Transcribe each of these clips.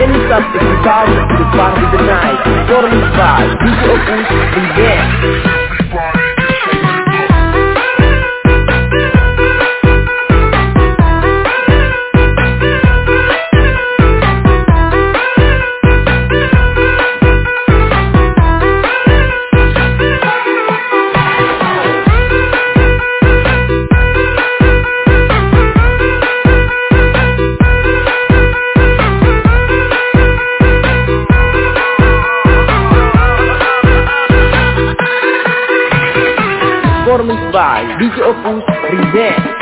Hands up if you party, the party the night. Performance by DJ Opus by DJ Opus Remix.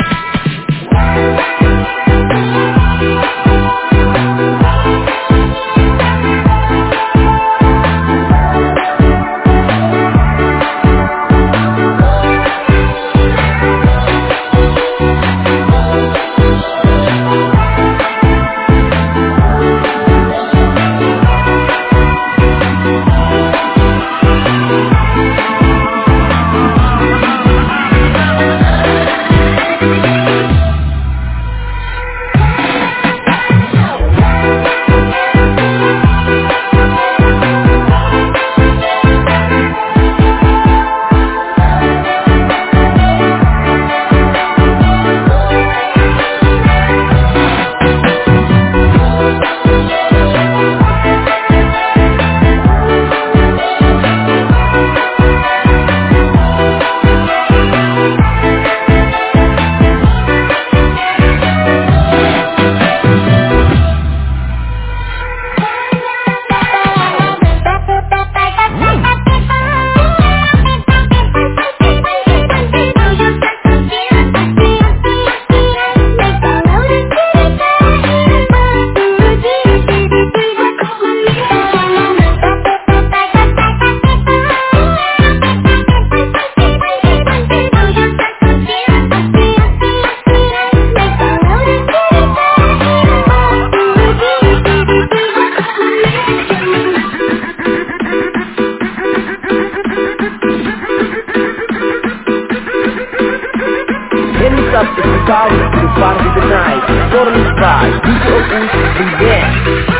substance, the power, the body denied. Totally fried, people are boost, and.